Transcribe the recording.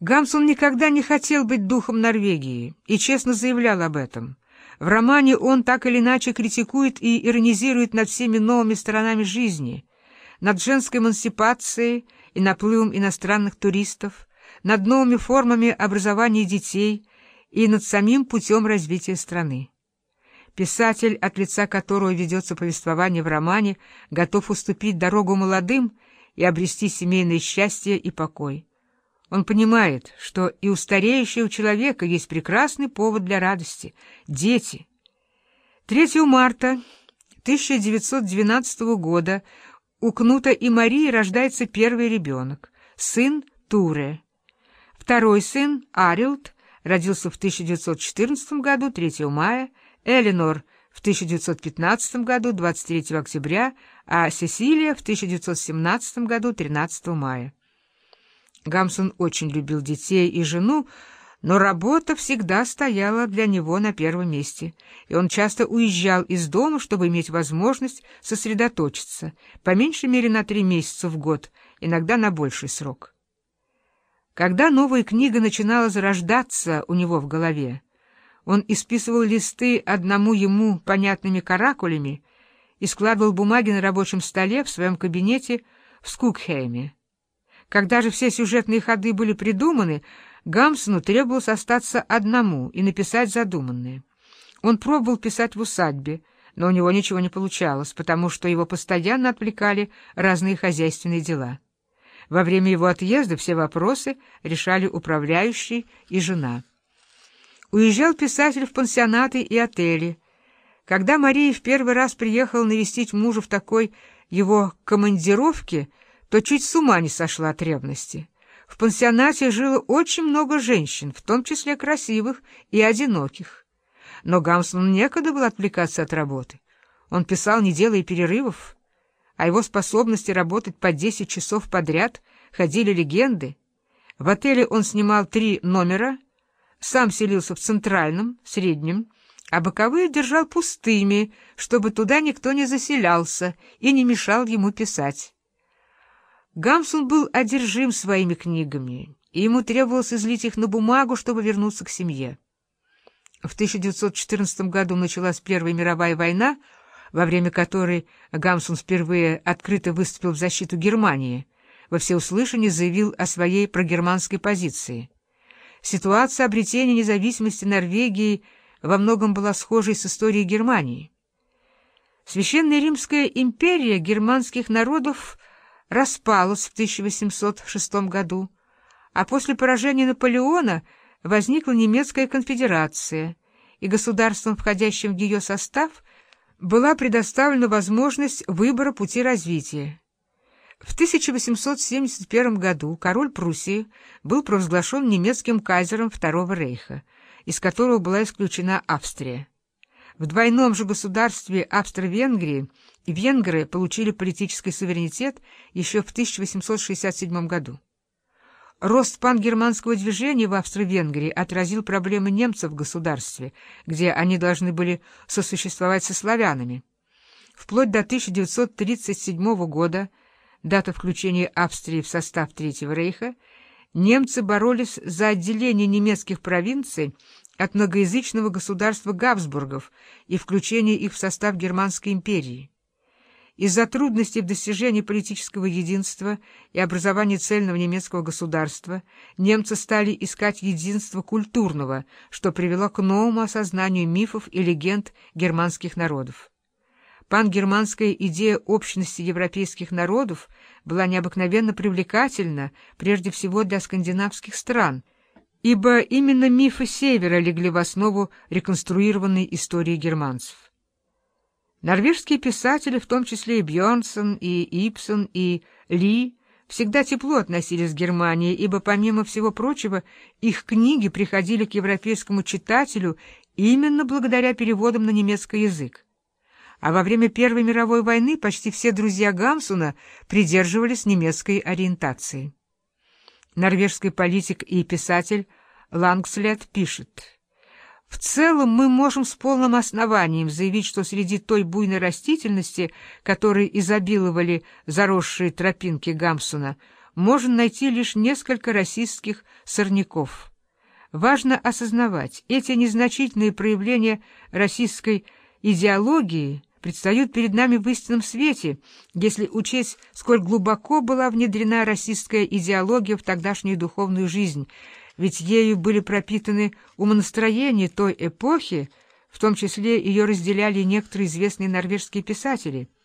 Гамсун никогда не хотел быть духом Норвегии и честно заявлял об этом. В романе он так или иначе критикует и иронизирует над всеми новыми сторонами жизни, над женской эмансипацией и наплывом иностранных туристов, над новыми формами образования детей и над самим путем развития страны. Писатель, от лица которого ведется повествование в романе, готов уступить дорогу молодым и обрести семейное счастье и покой. Он понимает, что и у стареющего человека есть прекрасный повод для радости — дети. 3 марта 1912 года у Кнута и Марии рождается первый ребенок, сын Туре. Второй сын, Арилд, родился в 1914 году, 3 мая, Эленор в 1915 году, 23 октября, а Сесилия в 1917 году, 13 мая. Гамсон очень любил детей и жену, но работа всегда стояла для него на первом месте, и он часто уезжал из дома, чтобы иметь возможность сосредоточиться, по меньшей мере на три месяца в год, иногда на больший срок. Когда новая книга начинала зарождаться у него в голове, он исписывал листы одному ему понятными каракулями и складывал бумаги на рабочем столе в своем кабинете в Скукхейме. Когда же все сюжетные ходы были придуманы, Гамсону требовалось остаться одному и написать задуманное. Он пробовал писать в усадьбе, но у него ничего не получалось, потому что его постоянно отвлекали разные хозяйственные дела. Во время его отъезда все вопросы решали управляющий и жена. Уезжал писатель в пансионаты и отели. Когда Мария в первый раз приехала навестить мужа в такой его командировке, то чуть с ума не сошла от ревности. В пансионате жило очень много женщин, в том числе красивых и одиноких. Но Гамсону некогда было отвлекаться от работы. Он писал, не делая перерывов. О его способности работать по 10 часов подряд ходили легенды. В отеле он снимал три номера, сам селился в центральном, среднем, а боковые держал пустыми, чтобы туда никто не заселялся и не мешал ему писать. Гамсун был одержим своими книгами, и ему требовалось излить их на бумагу, чтобы вернуться к семье. В 1914 году началась Первая мировая война, во время которой Гамсун впервые открыто выступил в защиту Германии, во всеуслышание заявил о своей прогерманской позиции. Ситуация обретения независимости Норвегии во многом была схожей с историей Германии. Священная Римская империя германских народов распалась в 1806 году, а после поражения Наполеона возникла немецкая конфедерация, и государствам, входящим в ее состав, была предоставлена возможность выбора пути развития. В 1871 году король Пруссии был провозглашен немецким кайзером Второго рейха, из которого была исключена Австрия. В двойном же государстве Австро-Венгрии венгры получили политический суверенитет еще в 1867 году. Рост пангерманского движения в Австро-Венгрии отразил проблемы немцев в государстве, где они должны были сосуществовать со славянами. Вплоть до 1937 года, дата включения Австрии в состав Третьего рейха, немцы боролись за отделение немецких провинций от многоязычного государства Габсбургов и включение их в состав Германской империи. Из-за трудностей в достижении политического единства и образования цельного немецкого государства немцы стали искать единство культурного, что привело к новому осознанию мифов и легенд германских народов. Пангерманская идея общности европейских народов была необыкновенно привлекательна прежде всего для скандинавских стран – ибо именно мифы Севера легли в основу реконструированной истории германцев. Норвежские писатели, в том числе и Бьернсон, и Ипсон, и Ли, всегда тепло относились к Германии, ибо, помимо всего прочего, их книги приходили к европейскому читателю именно благодаря переводам на немецкий язык. А во время Первой мировой войны почти все друзья Гамсуна придерживались немецкой ориентации. Норвежский политик и писатель Лангслет пишет, «В целом мы можем с полным основанием заявить, что среди той буйной растительности, которой изобиловали заросшие тропинки Гамсуна, можно найти лишь несколько расистских сорняков. Важно осознавать, эти незначительные проявления расистской идеологии предстают перед нами в истинном свете, если учесть, сколь глубоко была внедрена расистская идеология в тогдашнюю духовную жизнь, ведь ею были пропитаны умонастроения той эпохи, в том числе ее разделяли некоторые известные норвежские писатели —